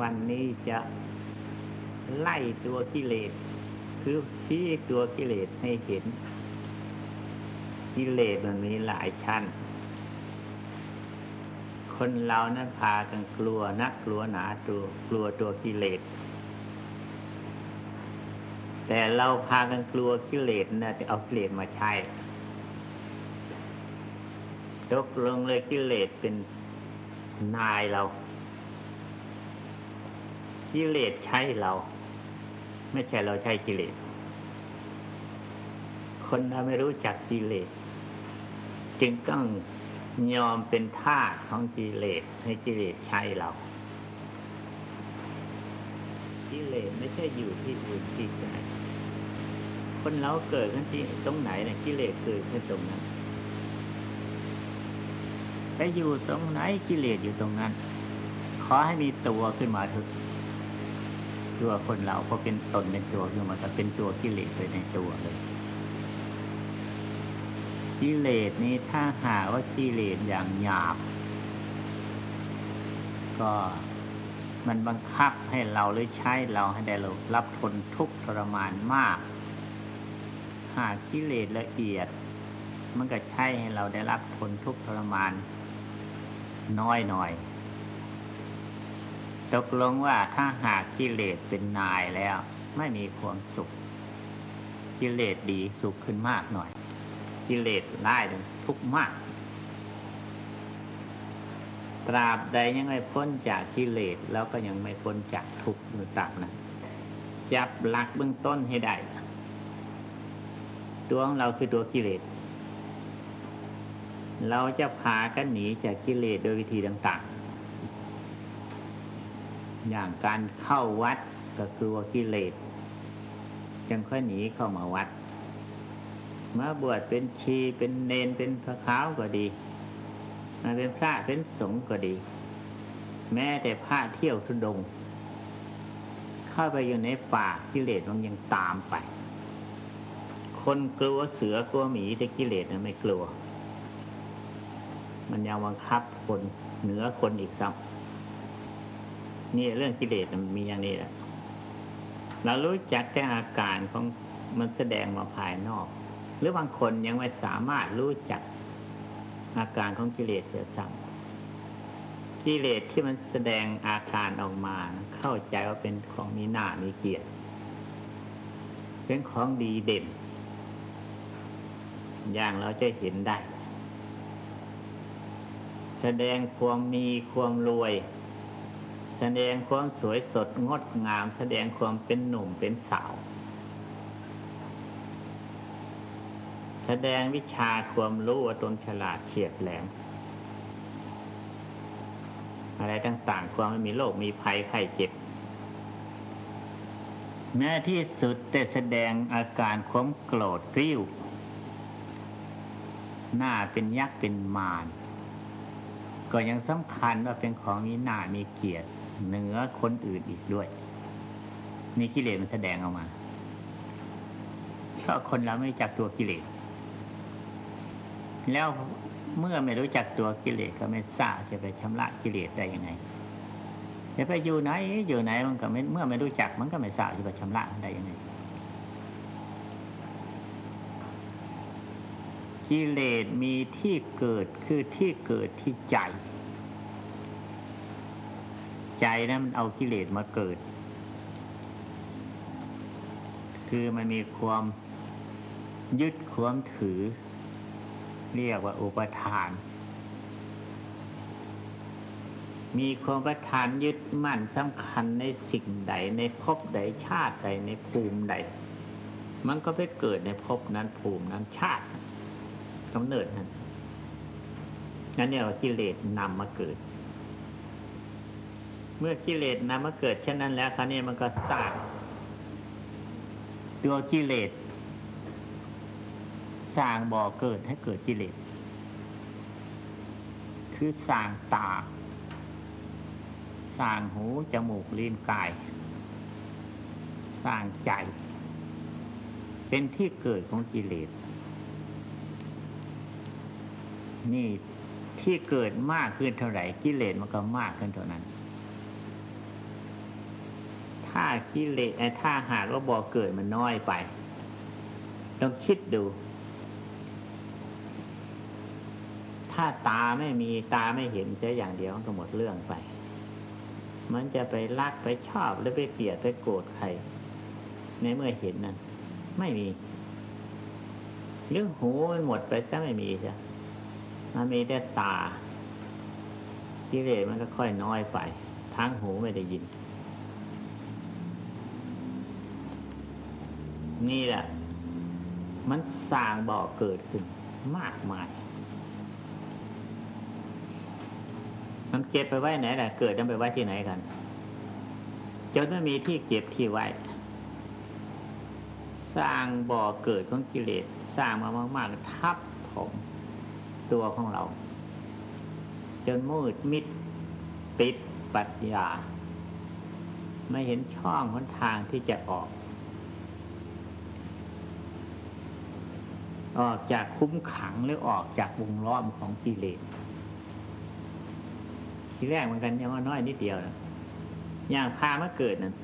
วันนี้จะไล่ตัวกิเลส คือชี้ตัวกิเลสให้เห็น กิเลสมันมีหลายชั้น คนเรานั้นพากันกลัวนักกลัวหนาตัวกลัวตัวกิเลส แต่เราพากันกลัวกิเลสนะจะเอากิเลสมาใช้ตกลงเลยกิเลสเป็นนายเรา กิเลสใช้เรา ไม่ใช่เราใช้กิเลส คนเราไม่รู้จักกิเลส จึงต้องยอมเป็นทาสของกิเลสให้กิเลสใช้เรา กิเลสไม่ใช่อยู่ที่อื่นที่ไหนคนเราเกิดขึ้นที่ตรงไหนเนี่ยกิเลสเกิดขึ้นตรงนั้นไปอยู่ตรงไหนกิเลสอยู่ตรงนั้น ขอให้มีตัวขึ้นมาเถอะ ตัวคนเราพอเป็นตนเป็นตัวขึ้นมาก็เป็นตัวกิเลสไปในตัวเลยกิเลสนี้ถ้าหาว่ากิเลสอย่างหยาบ ก็มันบังคับให้เราหรือใช้เราให้ได้เรารับทนทุกข์ทรมานมาก หากกิเลสละเอียด มันก็ใช้ให้เราได้รับทนทุกข์ทรมาน น้อยหน่อย ตกลงว่าถ้าหากกิเลสเป็นนายแล้ว ไม่มีความสุข กิเลสดีสุขขึ้นมากหน่อย กิเลสร้ายทุกข์มาก ตราบใดยังไม่พ้นจากกิเลสแล้วก็ยังไม่พ้นจากทุกข์มือตับนะจับหลักเบื้องต้นให้ได้ตัวของเราคือตัวกิเลส เราจะพากันหนีจากกิเลสโดยวิธีต่างๆ อย่างการเข้าวัดก็คือว่ากิเลสจึงค่อยหนีเข้ามาวัดมาบวชเป็นชีเป็นเนนเป็นพระขาวก็ดีมาเป็นพระเป็นสงฆ์ก็ดี แม้แต่พระเที่ยวทุดง เข้าไปอยู่ในป่ากิเลสมันยังตามไป คนกลัวเสือกลัวหมีแต่กิเลสมันไม่กลัว มันยังบังคับคนเหนือคนอีกซ้ำ นี่เรื่องกิเลสมันมีอย่างนี้แหละเรารู้จักแต่อาการของมันแสดงมาภายนอก หรือบางคนยังไม่สามารถรู้จักอาการของกิเลสเสียซ้ำกิเลสที่มันแสดงอาการออกมา เข้าใจว่าเป็นของมีหน้ามีเกียรติ เป็นของดีเด่น อย่างเราจะเห็นได้ แสดงความมีความรวย แสดงความสวยสดงดงาม แสดงความเป็นหนุ่มเป็นสาว แสดงวิชาความรู้ว่าตนฉลาดเฉียบแหลม อะไรต่าง ๆ ความไม่มีโรคมีภัยไข้เจ็บ แม้ที่สุดแต่แสดงอาการความโกรธริ้ว หน้าเป็นยักษ์เป็นมารก็ยังสำคัญว่าเป็นของมีหน้ามีเกียรติ เหนือคนอื่นอีกด้วยมีกิเลสมันแสดงออกมาเพราะคนเราไม่จักตัวกิเลส แล้วเมื่อไม่รู้จักตัวกิเลสก็ไม่ทราบจะไปชำระกิเลสได้ยังไงจะไปอยู่ไหนอยู่ไหนมันก็ไม่เมื่อไม่รู้จักมันก็ไม่ทราบจะไปชำระได้ยังไงกิเลสมีที่เกิดคือที่เกิดที่ใจ ใจนะมันเอากิเลสมาเกิด คือมันมีความยึดความถือ เรียกว่าอุปทาน มีความประทานยึดมั่นสำคัญในสิ่งใด ในภพใดชาติใดในภูมิใด มันก็ไปเกิดในภพนั้นภูมินั้นชาติกำเนิดนั้นนั่นเนี่ยกิเลสนำมาเกิด เมื่อกิเลสนำมาเกิดเช่นนั้นแล้วคราวนี้มันก็สร้างตัวกิเลสสร้างบ่อเกิดให้เกิดกิเลส คือสร้างตา สร้างหูจมูกลิ้นกาย สร้างใจ เป็นที่เกิดของกิเลส นี่ที่เกิดมากขึ้นเท่าไหร่กิเลสมันก็มากขึ้นเท่านั้น ถ้ากิเลสถ้าหากว่าบ่อเกิดมันน้อยไป ต้องคิดดู ถ้าตาไม่มีตาไม่เห็นแค่อย่างเดียวก็หมดเรื่องไป มันจะไปรักไปชอบหรือไปเกลียดไปโกรธใคร ในเมื่อเห็นนั้นไม่มีเรื่องหูมันหมดไปซะไม่มีจ้ะมันมีแต่ตากิเลสมันก็ค่อยน้อยไป ทั้งหูไม่ได้ยิน นี่แหละ มันสร้างบ่อเกิดขึ้น มากมาย มันเก็บไปไว้ไหนล่ะ เกิดมันไปไว้ที่ไหนกันจนไม่มีที่เก็บที่ไว้ สร้างบ่อเกิดของกิเลสสร้างมามากๆ ทับถมตัวของเรา จนมืดมิดปิดปัญญาไม่เห็นช่องหนทางที่จะออก ออกจากคุ้มขังหรือออกจากวงล้อมของกิเลสทีแรกเหมือนกันยังว่าน้อยนิดเดียวนะอย่างพามาเกิดนั่น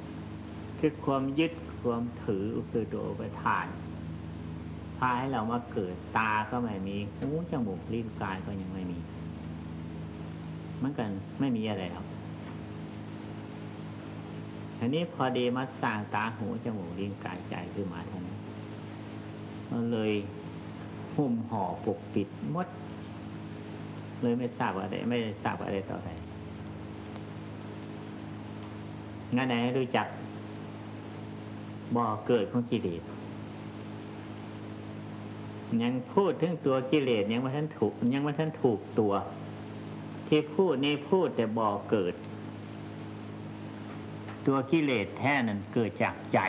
คือความยึดความถือคือโดไปทานพาให้เรามาเกิดตาก็ไม่มีหูจมูกลิ้นกายก็ยังไม่มีเหมันกันไม่มีอะไรหรอกอันนี้พอดีมาสร้างตาหูจมูกลิ้นกายใจขึ้นมาเท่านั้นมันเลย หุ้มห่อปกปิดมด เลยไม่ทราบอะไรไม่ทราบอะไรต่อไปงั้นไหนรู้จักบ่อเกิดของกิเลสยังพูดถึงตัวกิเลสยังไม่ทันถูก ยังไม่ทันถูกตัว ที่พูดนี่พูดแต่บ่อเกิด ตัวกิเลสแท้นั้นเกิดจากใจ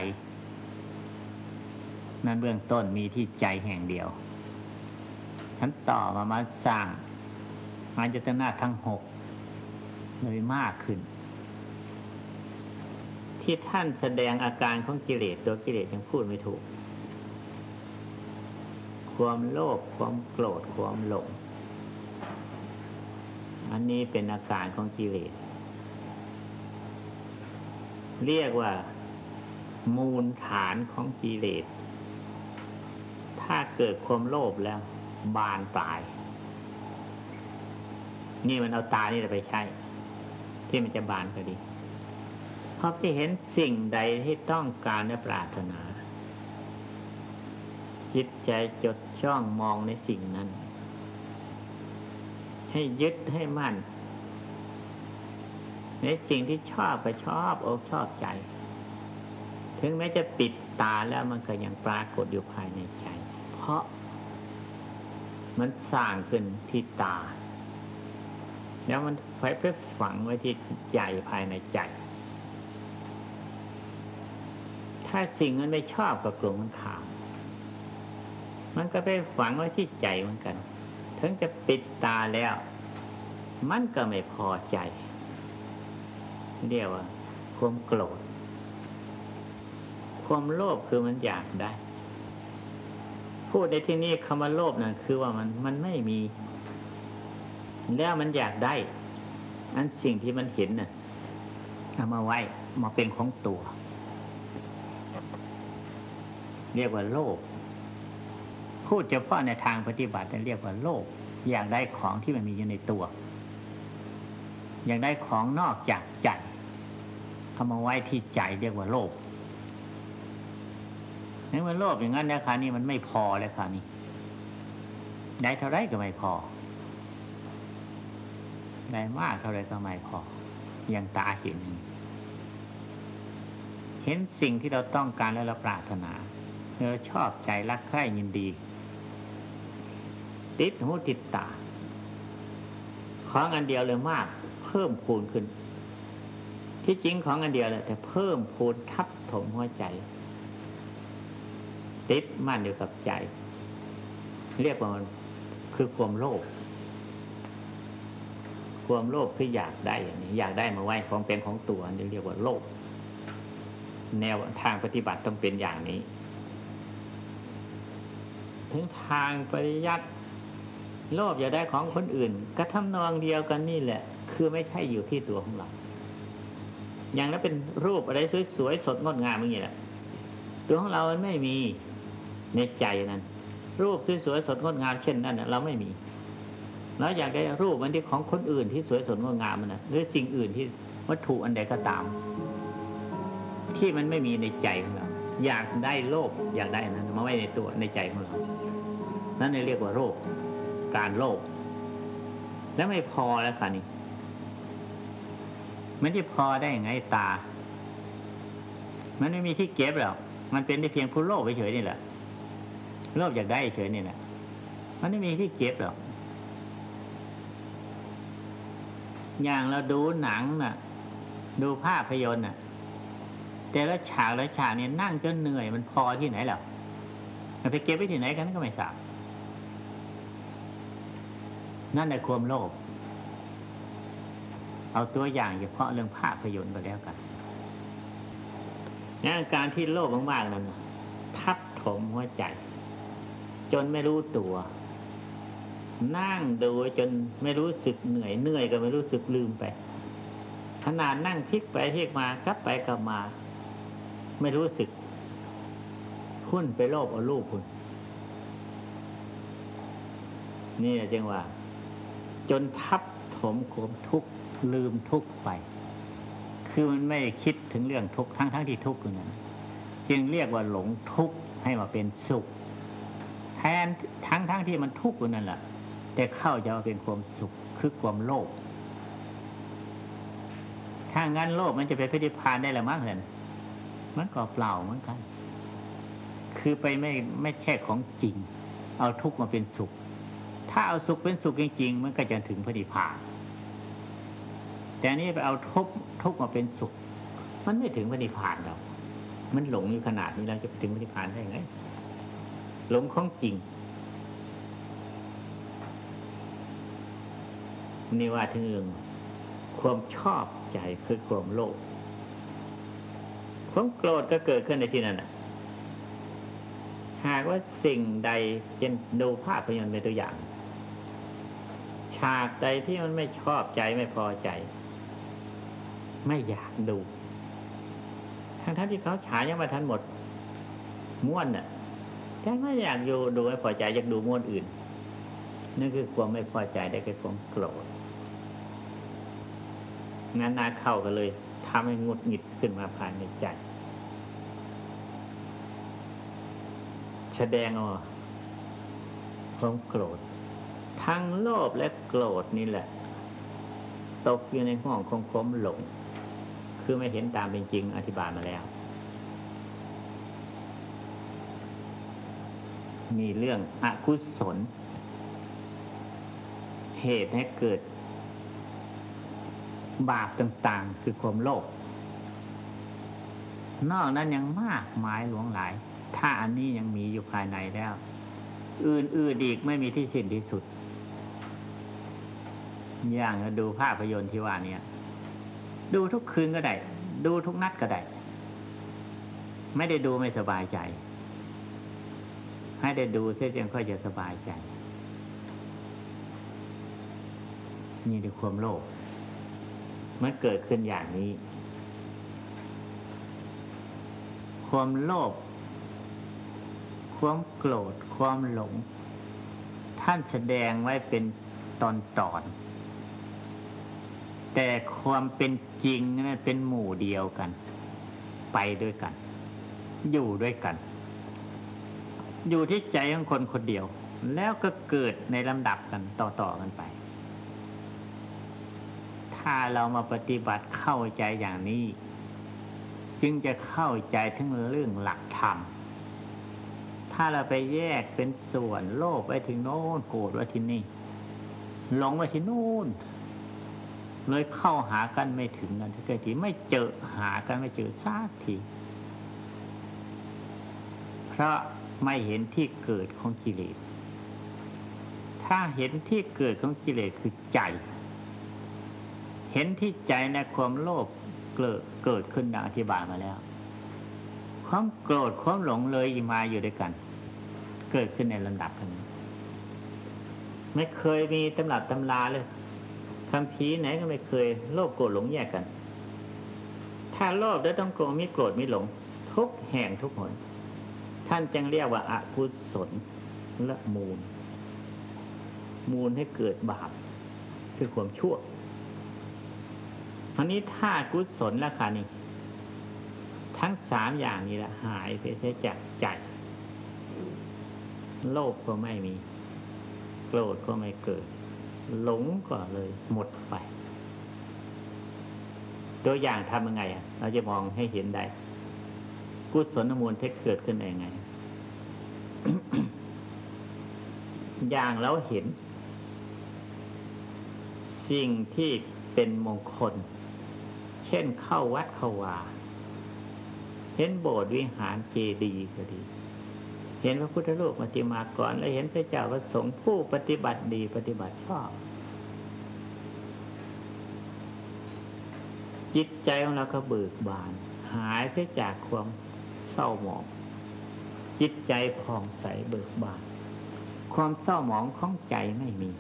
นั้นเบื้องต้นมีที่ใจแห่งเดียว ฉันต่อมามาสร้างอาจตนาทั้งหกเลยมากขึ้น ที่ท่านแสดงอาการของกิเลสตัวกิเลสยังพูดไม่ถูก ความโลภความโกรธความหลง อันนี้เป็นอาการของกิเลส เรียกว่า มูลฐานของกิเลส ถ้าเกิดความโลภแล้ว บานปลาย นี่มันเอาตานี่ไปใช้ ที่มันจะบานก็ดีเพราะที่เห็นสิ่งใดที่ต้องการและปรารถนา จิตใจจดจ้องมองในสิ่งนั้น ให้ยึดให้มั่น ในสิ่งที่ชอบไปชอบอกชอบใจ ถึงแม้จะปิดตาแล้วมันก็ยังปรากฏอยู่ภายในใจ เพราะ มันสร้างขึ้นที่ตา แล้วมันไปไปฝังไว้ที่ใจภายในใจ ถ้าสิ่งมันไม่ชอบกับกลุ่มมันขาม มันก็ไปฝังไว้ที่ใจเหมือนกัน ถึงจะปิดตาแล้วมันก็ไม่พอใจ เรียกว่า ความโกรธ ความโลภคือมันอยากได้ พูดในที่นี้คำว่าโลภนั่นคือว่ามันมันไม่มี แล้วมันอยากได้ อันสิ่งที่มันเห็นน่ะเอามาไว้มาเป็นของตัว เรียกว่าโลภพูดเฉพาะในทางปฏิบัติเรียกว่าโลภอยากได้ของที่มันมีอยู่ในตัว อยากได้ของนอกจากใจเอามาไว้ที่ใจเรียกว่าโลภ ในเมื่อโลภอย่างนั้นแล้วคราวนี้มันไม่พอแล้วคราวนี้ได้เท่าไรก็ไม่พอได้มากเท่าไรก็ไม่พออย่างตาเห็น เห็นสิ่งที่เราต้องการและเราปรารถนาเราชอบใจรักใคร่ยินดี ติดหูติดตาของอันเดียวเลยมาก เพิ่มพูนขึ้น ที่จริงของอันเดียวแหละแต่เพิ่มพูนทับถมหัวใจ ติดมั่นอยู่กับใจ เรียกว่ามันคือความโลภความโลภคืออยากได้อย่างนี้อยากได้มาไว้ของเป็นของตัวนี่เรียกว่าโลภแนวทางปฏิบัติต้องเป็นอย่างนี้ ถึงทางปริยัติโลภอยากได้ของคนอื่นก็ทำนองเดียวกันนี่แหละ คือไม่ใช่อยู่ที่ตัวของเรา อย่างนั้นเป็นรูปอะไรสวยๆสดงดงามอย่างนี้แหละตัวของเรามันไม่มี ในใจนั้น รูปสวยๆสดงดงามเช่นนั้นเราไม่มีเราอยากได้รูปมันที่ของคนอื่นที่สวยสดงดงามมันนะหรือสิ่งอื่นที่วัตถุอันใดก็ตาม ที่มันไม่มีในใจของเราอยากได้โลภอยากได้นั้นมาไว้ในตัวในใจของเรานั่นเรียกว่าโรคการโลภแล้วไม่พอแล้วค่ะนี่มันจะพอได้ยังไงตา มันไม่มีที่เก็บหรอก มันเป็นได้เพียงผู้โลภเฉยๆนี่แหละ โลภอยากได้เฉยนี่แหละมันไม่มีที่เก็บหรอก อย่างเราดูหนังน่ะ ดูภาพยนตร์น่ะ แต่ละฉากละฉากเนี่ยนั่งจนเหนื่อยมันพอที่ไหนหรอมันไปเก็บไว้ที่ไหนกันก็ไม่ทราบนั่นในความโลภเอาตัวอย่างเฉพาะเรื่องภาพยนตร์ก็แล้วกันงานการที่โลภมากๆนั้นทับถมหัวใจ จนไม่รู้ตัว นั่งดูจนไม่รู้สึกเหนื่อยเหนื่อยก็ไม่รู้สึกลืมไป ขนาดนั่งพลิกไปพลิกมากลับไปกลับมา ไม่รู้สึกหุ้นไปโลภเอาลูกคุณนี่จึงว่า จนทับถมขมทุกข์ลืมทุกข์ไป คือมันไม่คิดถึงเรื่องทุกข์ทั้งทั้งที่ทุกข์อยู่นั้นจึงเรียกว่าหลงทุกข์ให้มาเป็นสุข แทนทั้งทั้งที่มันทุกข์อยู่นั่นแหละแต่เข้าจะมาเป็นความสุขคือความโลภถ้างั้นโลภมันจะไปพิพิพานได้หรือมั้งเหรอมันก็เปล่าเหมือนกัน คือไปไม่ไม่ใช่ของจริง เอาทุกข์มาเป็นสุข ถ้าเอาสุขเป็นสุขจริงๆมันก็จะถึงพระนิพพาน แต่นี่ไปเอาทุกข์ทุกข์มาเป็นสุข มันไม่ถึงพระนิพพานเรามันหลงอยู่ขนาดนี้เราจะไปถึงพระนิพพานได้ไง หลงของจริง นี่ว่าถึงเรื่องความชอบใจคือความโลภความโกรธก็เกิดขึ้นในที่นั้นนะหากว่าสิ่งใดเช่นดูภาพยนตร์เป็นตัวอย่าง ฉากใดที่มันไม่ชอบใจไม่พอใจ ไม่อยากดูทั้งท่านที่เขาฉายยังมาทันหมด ม้วนน่ะ แต่ไม่อยากอยู่ดูไม่พอใจอยากดูมวนอื่นนั่นคือความไม่พอใจได้คือความโกรธงั้นนาเข้ากันเลยทำให้งุดหงิดขึ้นมาภายในใจ แสดงออกความโกรธ ทั้งโลภและโกรธนี่แหละ ตกอยู่ในห้องของความหลง คือไม่เห็นตามเป็นจริงอธิบายมาแล้ว มีเรื่องอกุศล เหตุให้เกิด บาปต่างๆ คือความโลภนอกนั้นยังมากมายหลวงหลาย ถ้าอันนี้ยังมีอยู่ภายในแล้ว อื่นๆอีกไม่มีที่สิ้นที่สุด อย่างดูภาพยนตร์ที่ว่าเนี่ย ดูทุกคืนก็ได้ ดูทุกนัดก็ได้ ไม่ได้ดูไม่สบายใจ ให้ได้ดูเสียจนค่อยจะสบายใจ นี่คือความโลภมันเกิดขึ้นอย่างนี้ ความโลภความโกรธความหลง ท่านแสดงไว้เป็นตอนตอน แต่ความเป็นจริงนั้นเป็นหมู่เดียวกัน ไปด้วยกัน อยู่ด้วยกัน อยู่ที่ใจของคนคนเดียว แล้วก็เกิดในลำดับกันต่อๆกันไป ถ้าเรามาปฏิบัติเข้าใจอย่างนี้ จึงจะเข้าใจถึงเรื่องหลักธรรม ถ้าเราไปแยกเป็นส่วนโลภไปถึงโน้นโกรธไว้ที่นี่หลงไว้ที่นู่นเลยเข้าหากันไม่ถึงกันสักทีไม่เจอหากันไม่เจอสักทีเพราะ ไม่เห็นที่เกิดของกิเลส ถ้าเห็นที่เกิดของกิเลสคือใจ เห็นที่ใจในความโลภเกิดเกิดขึ้นดังอธิบายมาแล้ว ความโกรธความหลงเลยมาอยู่ด้วยกัน เกิดขึ้นในลำดับกันไม่เคยมีตำรับตำราเลยคำพีไหนก็ไม่เคยโลภโกรธหลงแยกกัน ถ้าโลภแล้วต้องโกรธมีโกรธมีหลง ทุกแห่งทุกหน ท่านจึงเรียกว่าอากุศลละมูล มูลให้เกิดบาปคือความชั่วอันนี้ถ้ากุศลล้วค่ะนี่ ทั้งสามอย่างนี้ละหายไปเสียจากใจ โลภก็ไม่มี โกรธก็ไม่เกิด หลงก็เลยหมดไป ตัวอย่างทำยังไงอะ เราจะมองให้เห็นได้ กุศลมูลเทคเกิดขึ้นได้ยังไง อย่างเราเห็น สิ่งที่เป็นมงคล เช่นเข้าวัดเข้าวาเห็นโบสถ์วิหารเจดีย์ก็ดี เห็นพระพุทธรูปปฏิมากรแล้วเห็นพระเจ้าพระสงฆ์ผู้ปฏิบัติดีปฏิบัติชอบจิตใจของเราก็เบิกบาน หายไปจากความ เศร้าหมอง จิตใจผ่องใสเบิกบาน ความเศร้าหมองของใจไม่มี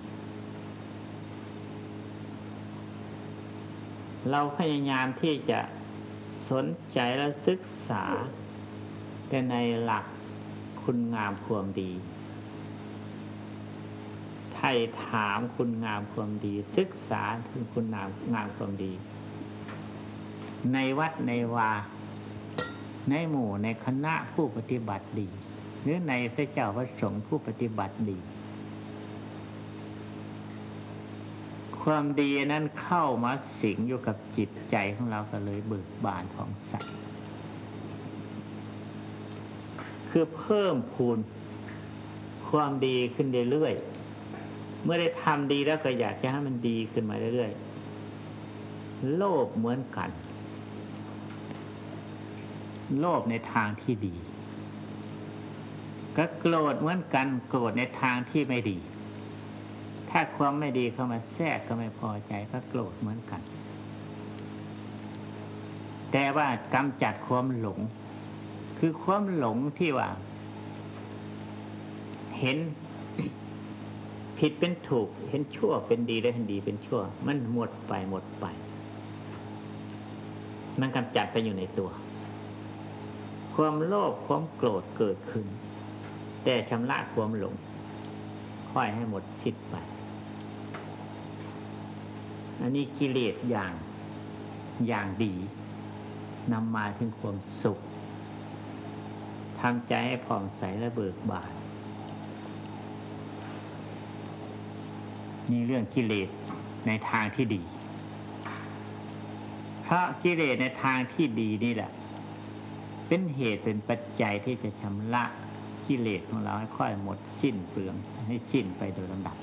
เราพยายามที่จะสนใจและศึกษา แต่ในหลักคุณงามความดีไทยถามคุณงามความดี ศึกษาถึงคุณงามงามความดี ในวัดในวา ในหมู่ในคณะผู้ปฏิบัติดี หรือในพระเจ้าพระสงฆ์ผู้ปฏิบัติดี ความดีนั้นเข้ามาสิงอยู่กับจิตใจของเราก็เลยเบิกบานของใสคือเพิ่มพูนความดีขึ้นเรื่อยๆ เมื่อได้ทำดีแล้วก็อยากจะให้มันดีขึ้นมาเรื่อยๆ โลภเหมือนกัน โลภในทางที่ดี ก็โกรธเหมือนกันโกรธในทางที่ไม่ดี ถ้าความไม่ดีเข้ามาแทรกก็ไม่พอใจก็โกรธเหมือนกัน แต่ว่ากำจัดความหลง คือความหลงที่ว่า เห็นผิดเป็นถูก เห็นชั่วเป็นดีและเห็นดีเป็นชั่ว มันหมดไปหมดไป มันกำจัดไปอยู่ในตัว ความโลภความโกรธเกิดขึ้น แต่ชำระความหลงค่อยให้หมดสิ้นไป อันนี้กิเลสอย่างอย่างดีนำมาถึงความสุขทำใจให้ผ่องใสและเบิกบานนี่เรื่องกิเลสในทางที่ดี เพราะกิเลสในทางที่ดีนี่แหละ เป็นเหตุเป็นปัจจัยที่จะชำระกิเลสของเราให้ค่อยหมดสิ้นเปลืองให้สิ้นไปโดยลำดับ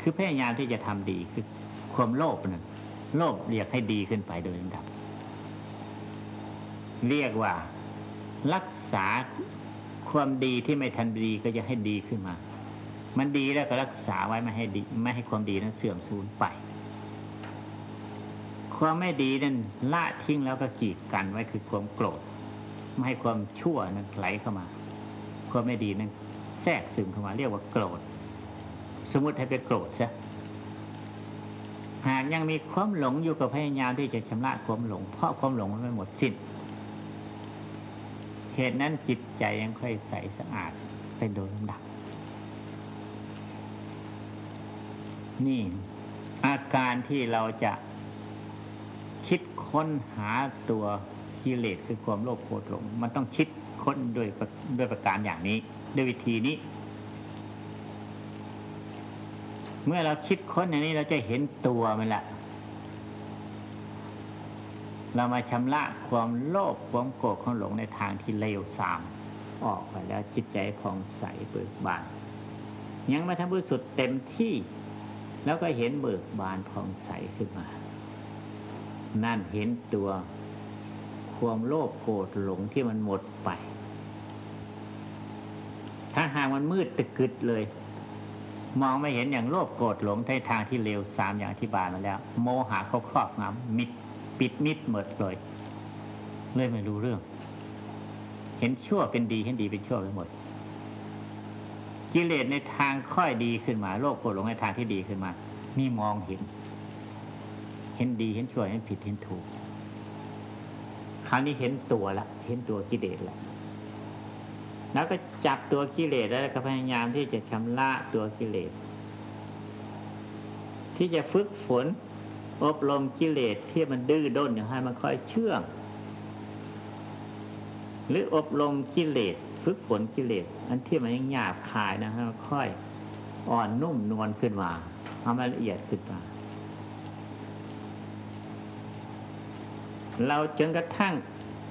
คือพยายามที่จะทำดีคือความโลภนั่นโลภเรียกให้ดีขึ้นไปโดยลำดับ เรียกว่ารักษาความดีที่ไม่ทันดีก็จะให้ดีขึ้นมา มันดีแล้วก็รักษาไว้ไม่ให้ดี ไม่ให้ความดีนั้นเสื่อมสูญไป ความไม่ดีนั้นละทิ้งแล้วก็กีดกันไว้คือความโกรธ ไม่ให้ความชั่วนั้นไหลเข้ามา ความไม่ดีนั้นแทรกซึมเข้ามาเรียกว่าโกรธ สมมติให้ไปโกรธซะหากยังมีความหลงอยู่กับพยายามที่จะชำระความหลง เพราะความหลงมันไม่หมดสิ้นเหตุนั้นจิตใจยังค่อยใสสะอาดไปโดยลำดับ นี่ อาการที่เราจะคิดค้นหาตัว กิเลสคือความโลภโกรธหลงมันต้องคิดค้นด้วยด้วยประการอย่างนี้ ด้วยวิธีนี้ เมื่อเราคิดค้นอย่างนี้เราจะเห็นตัวมันละเรามาชำระความโลภความโกรธความหลงในทางที่เลวทราม ออกไปแล้วจิตใจผ่องใสเบิกบาน ยังมาทำบุญสุดเต็มที่ แล้วก็เห็นเบิกบานผ่องใสขึ้นมา นั่นเห็นตัว ความโลภโกรธหลงที่มันหมดไป ถ้าหากมันมืดตะกึดเลย มองไม่เห็นอย่างโลภโกรธหลงในทางที่เลวสามอย่างอธิบายมาแล้ว โมหะเขาครอบงำมิดปิดมิดหมดเลยเลยไม่รู้เรื่อง เห็นชั่วเป็นดีเห็นดีเป็นชั่วไปหมด กิเลสในทางค่อยดีขึ้นมาโลภโกรธหลงในทางที่ดีขึ้นมา นี่มองเห็น เห็นดีเห็นชั่วเห็นผิดเห็นถูก ราวนี้เห็นตัวละเห็นตัวกิเลสละแล้วก็จับตัวกิเลสแล้วก็พยายามที่จะชำระตัวกิเลส ที่จะฝึกฝนอบรมกิเลสที่มันดื้อด้นอย่างให้มันค่อยเชื่อง หรืออบรมกิเลสฝึกฝนกิเลสอันที่มันยังหยาบคายนะให้มันค่อยอ่อนนุ่มนวลขึ้นมาทำให้ละเอียดขึ้นมา เราจนกระทั่ง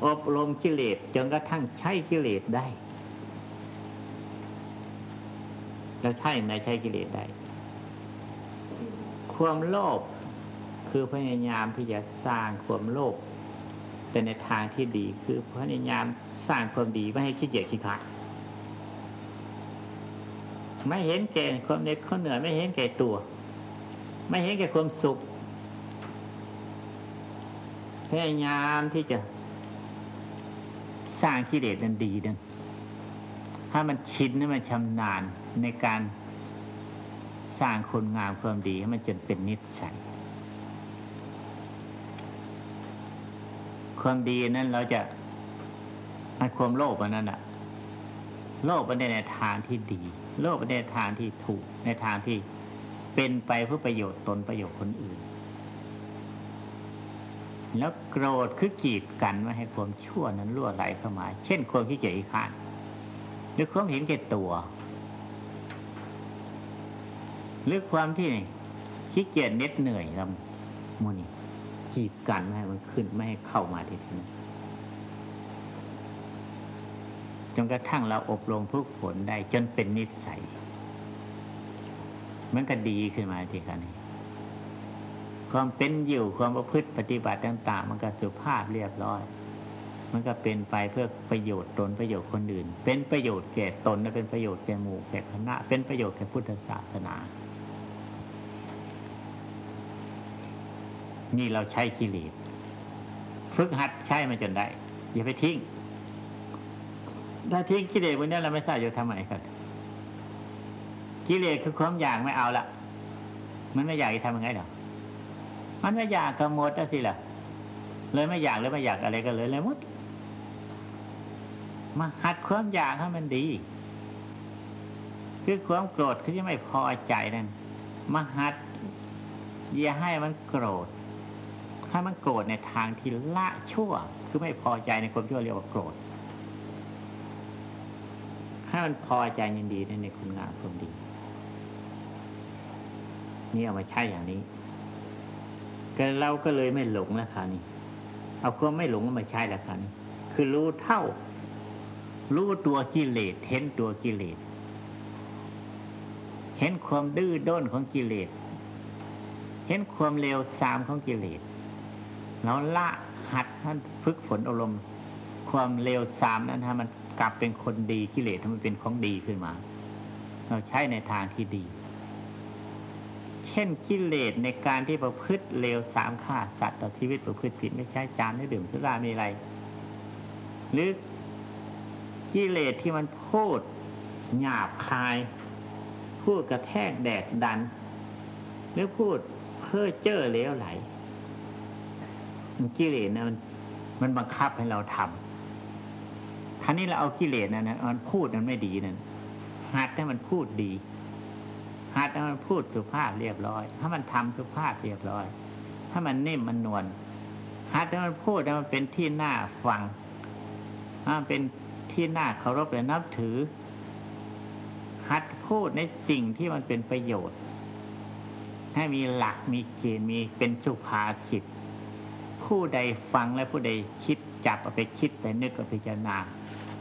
อบรมกิเลสจนกระทั่งใช้กิเลสได้เราใช่ในใช้กิเลสได้ ความโลภคือพยายามที่จะสร้างความโลภแต่ในทางที่ดีคือพยายามสร้างความดีไม่ให้ขี้เกียจขี้ขลาดไม่เห็นแก่ความเหน็ดความเหนื่อยไม่เห็นแก่ตัว ไม่เห็นแก่ความสุข พยายามที่จะสร้างกิเลสนั้นดีนั้นถ้ามันชินให้มันชำนาญในการสร้างคนงามความดีให้มันจนเป็นนิสัย ความดีนั้นเราจะมันความโลภอันนั้นอะโลภไปในทางที่ดี โลภไปในทางที่ถูกในทางที่เป็นไปเพื่อประโยชน์ตนประโยชน์คนอื่น แล้วโกรธคือกีดกันไม่ให้ความชั่วนั้นล่วไหลเข้ามา เช่นความขี้เกียจข้านหรือความเห็นแก่ตัว หรือความที่ขี้เกียจเน็ดเหนื่อยลำมูนี่กีดกันไม่ให้มันขึ้นไม่ให้เข้ามาที่นี่จนกระทั่งเราอบรมฝึกฝนได้จนเป็นนิสัย มันก็ดีขึ้นมาทีกันนี้ ความเป็นอยู่ความประพฤติปฏิบัติต่าง ๆ มันก็สุภาพเรียบร้อย มันก็เป็นไปเพื่อประโยชน์ตนประโยชน์คนอื่น เป็นประโยชน์แก่ตนและเป็นประโยชน์แก่หมู่แก่คณะ เป็นประโยชน์แก่พุทธศาสนา นี่เราใช้กิเลสฝึกหัดใช้มันจนได้ อย่าไปทิ้งถ้าทิ้งกิเลสวันนี้เราไม่ทราบจะทำอะไรครับกิเลสคือความอยากไม่เอาละมันไม่อยากจะทำยังไงหรอ มันไม่อยากก็หมดแล้วสิล่ะ เลยไม่อยากเลยไม่อยากอะไรก็เลยเลยหมด มาหัดความอยากให้มันดี คือความโกรธคือจะไม่พอใจนั่นมาหัดอย่าให้มันโกรธให้มันโกรธในทางที่ละชั่ว คือไม่พอใจในความชั่วเรียกว่าโกรธให้มันพอใจยินดีในคุณงามความดี นี่เอามาใช้อย่างนี้ ก็เราก็เลยไม่หลงแล้วครานี้เอาความไม่หลงมาใช้แล้วครานี้คือรู้เท่า รู้ตัวกิเลสเห็นตัวกิเลส เห็นความดื้อด้นของกิเลส เห็นความเร็วซามของกิเลสเราละหัดท่านฝึกฝนอารมณ์ ความเร็วซามนั้นถ้ามันกลับเป็นคนดีกิเลสทำมันเป็นของดีขึ้นมา เราใช้ในทางที่ดี เช่นกิเลสในการที่ประพฤติเลวสามฆ่าสัตว์ต่อชีวิตประพฤติผิดไม่ใช่จานไม่ดื่มสุรามีอะไร หรือกิเลสที่มันพูดหยาบคาย พูดกระแทกแดกดัน หรือพูดเพ้อเจ้อเลวไหลกิเลสนะมันมันบังคับให้เราทำท่านี้เราเอากิเลสนะนะมันพูดมันไม่ดีนั่นหัดให้มันพูดดี หัดให้มันพูดสุภาพเรียบร้อยถ้ามันทำสุภาพเรียบร้อยถ้ามันนิ่มมันนวลหัดให้มันพูดให้มันเป็นที่น่าฟังถ้ามันเป็นที่น่าเคารพและนับถือ หัดพูดในสิ่งที่มันเป็นประโยชน์ ให้มีหลักมีเกณฑ์มีเป็นสุภาษิตผู้ใดฟังและผู้ใดคิดจับเอาไปคิดไปนึกเอาไปพิจารณา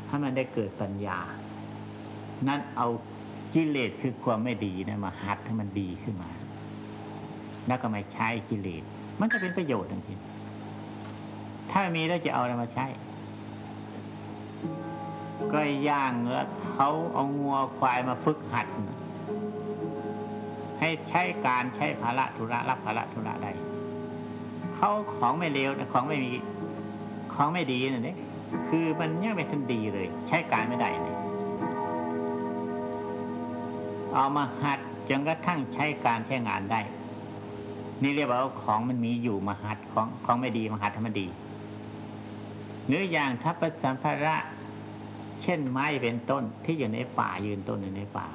ถ้มันได้เกิดปัญญา นั่นเอา กิเลสคือความไม่ดีนะมาหัดให้มันดีขึ้นมา แล้วก็มาใช้กิเลส มันก็เป็นประโยชน์ทันทีถ้ามีแล้วจะเอาอะไรมาใช้ ก็ย่างแล้วเขาเอางัวควายมาฝึกหัด ให้ใช้การใช้ภาระธุระรับภาระธุระได้เขาของไม่เลวของไม่มี ของไม่ดีนั่นเองคือมันยังไม่ทันดีเลย ใช้การไม่ได้เลย เอามาหัดจนกระทั่งใช้การใช้งานได้ นี่เรียกว่าของมันมีอยู่มาหัดของของไม่ดีมาหัดทำมันดี หรืออย่างทัพสัมภาระ เช่นไม้เป็นต้นที่อยู่ในป่ายืนต้นอยู่ในป่า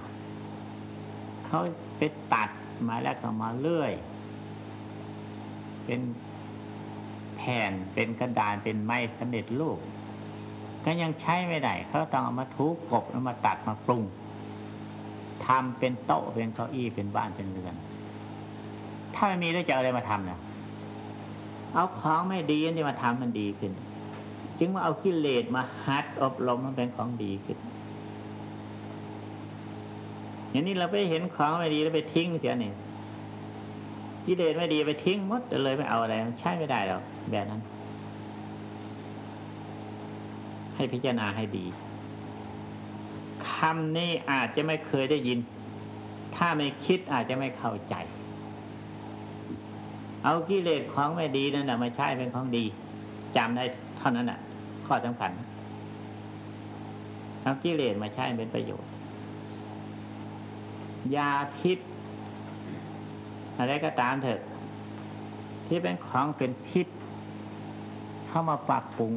เขาไปตัดมาแล้วก็มาเลื่อย เป็นแผ่นเป็นกระดานเป็นไม้สำเร็จรูปก็ยังใช้ไม่ได้เขาต้องเอามาทุกบเอามาตัดมาปรุง ทำเป็นโต๊ะเป็นเก้าอี้เป็นบ้านเป็นเรือน ถ้าไม่มีแล้วจะเอาอะไรมาทำนะเอาของไม่ดีนี่มาทำมันดีขึ้น จึงว่าเอากิเลสมาฮัดอบรมมันเป็นของดีขึ้นอย่างนี้เราไปเห็นของไม่ดีแล้วไปทิ้งเสียเนี่ยกิเลสไม่ดีไปทิ้งหมดเลยไม่เอาอะไรใช้ไม่ได้หรอกแบบนั้น ให้พิจารณาให้ดี คำนี้อาจจะไม่เคยได้ยิน ถ้าไม่คิดอาจจะไม่เข้าใจ เอากิเลสของไม่ดีนั่นแหะมาใช้เป็นของดีจำได้เท่านั้นน่ะ ข้อสำคัญเอากิเลสมาใช้เป็นประโยชน์ยาพิษอะไรก็ตามเถอะ ที่เป็นของเป็นพิษ เข้ามาปรับปรุง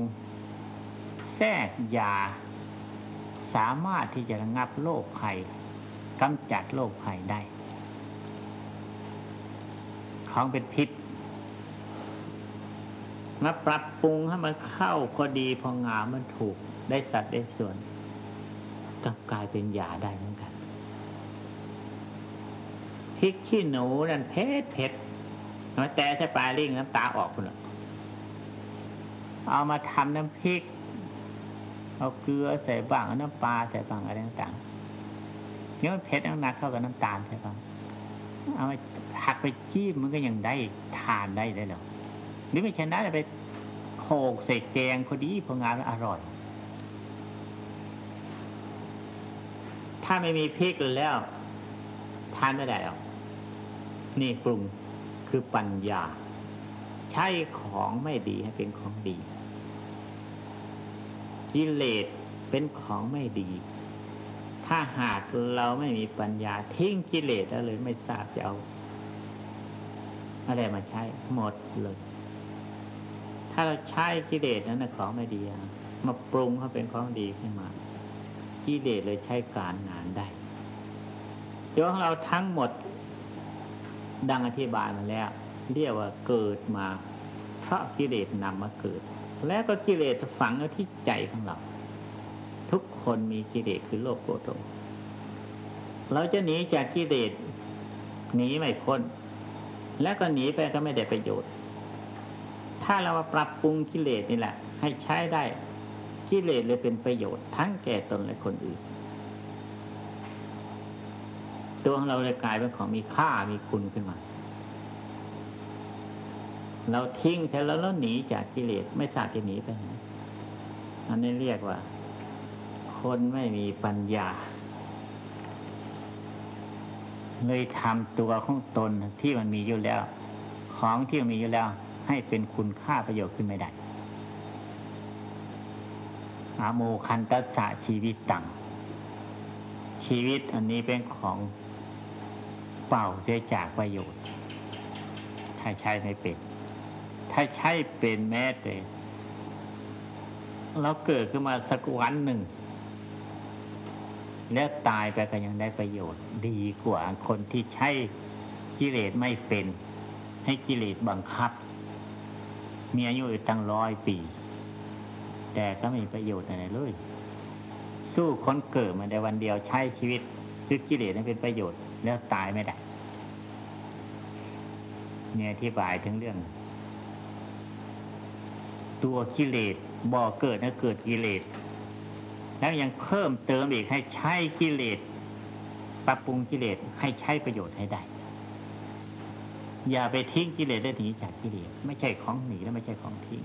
แทรกยา สามารถที่จะระงับโรคภัยกำจัดโรคภัยได้ ของเป็นพิษมาปรับปรุงให้มันเข้าพอดีพองามมันถูกได้สัดได้ส่วนก็กลายเป็นยาได้เหมือนกันพริกขี้หนูนั่นเผ็ดเผ็ดมาแต่ใช้ปลายลิงน้ำตาออกคุณเอามาทำน้ำพริก เอาเกลือใส่บ้างเอาน้ำปลาใส่บ้างอะไรต่างๆเนี่ยมันเผ็ดหนักเข้ากับน้ำตาลใช่ปะเอาไปหักไปจี้มันก็ยังได้ทานได้เลยหรอหรือไม่ใช่นั้นไปโขกใส่แกงพอดีพองามแล้วอร่อย ถ้าไม่มีพริกแล้ว ทานไม่ได้หรอกนี่ปรุงคือปัญญา ใช้ของไม่ดีให้เป็นของดี กิเลสเป็นของไม่ดี ถ้าหากเราไม่มีปัญญาทิ้งกิเลสแล้วเลยไม่ทราบจะเอาอะไรมาใช้หมดเลย ถ้าเราใช้กิเลสนั้นนะของไม่ดีมาปรุงให้เป็นของดีขึ้นมากิเลสเลยใช้การงานได้ตัวของเราทั้งหมดดังอธิบายมาแล้ว เรียกว่าเกิดมา ราะกิเลสนำมาเกิด แล้วก็กิเลสฝังอยู่ที่ใจของเรา ทุกคนมีกิเลสคือโลภโกรธหลเราจะหนีจากกิเลสหนีไม่พ้น แล้วก็หนีไปก็ไม่ได้ประโยชน์ ถ้าเรามาปรับปรุงกิเลสนี่แหละ ให้ใช้ได้กิเลสเลยเป็นประโยชน์ทั้งแก่ตนและคนอื่นตัวของเราเลยกลายเป็นของมีค่ามีคุณขึ้นมา เราทิ้งใช่แล้วแล้วหนีจากกิเลสไม่ทราบจะหนีไปไหนอันนี้เรียกว่า คนไม่มีปัญญา เลยทำตัวของตนที่มันมีอยู่แล้ว ของที่มันมีอยู่แล้ว ให้เป็นคุณค่าประโยชน์ขึ้นไม่ได้อาโมคันตัสสะชีวิตตังชีวิตอันนี้เป็นของเปล่าเสียจากประโยชน์ ถ้าใช้ไม่เป็น ถ้าใช้เป็นแม้แต่เราเกิดขึ้นมาสักวันหนึ่ง แล้วตายไปก็ยังได้ประโยชน์ ดีกว่าคนที่ใช้กิเลสไม่เป็น ให้กิเลสบังคับ มีอายุตั้งร้อยปี แต่ก็ไม่มีประโยชน์อะไรเลย สู้คนเกิดมาในวันเดียวใช้ชีวิตคือกิเลสนั้นเป็นประโยชน์ แล้วตายไม่ได้เนี่ยอธิบายถึงเรื่อง ตัวกิเลสบ่อเกิดนะเกิดกิเลสแล้วยังเพิ่มเติมอีกให้ใช้กิเลสปรับปรุงกิเลสให้ใช้ประโยชน์ให้ได้ อย่าไปทิ้งกิเลสได้หนีจากกิเลสไม่ใช่ของหนีและไม่ใช่ของทิ้ง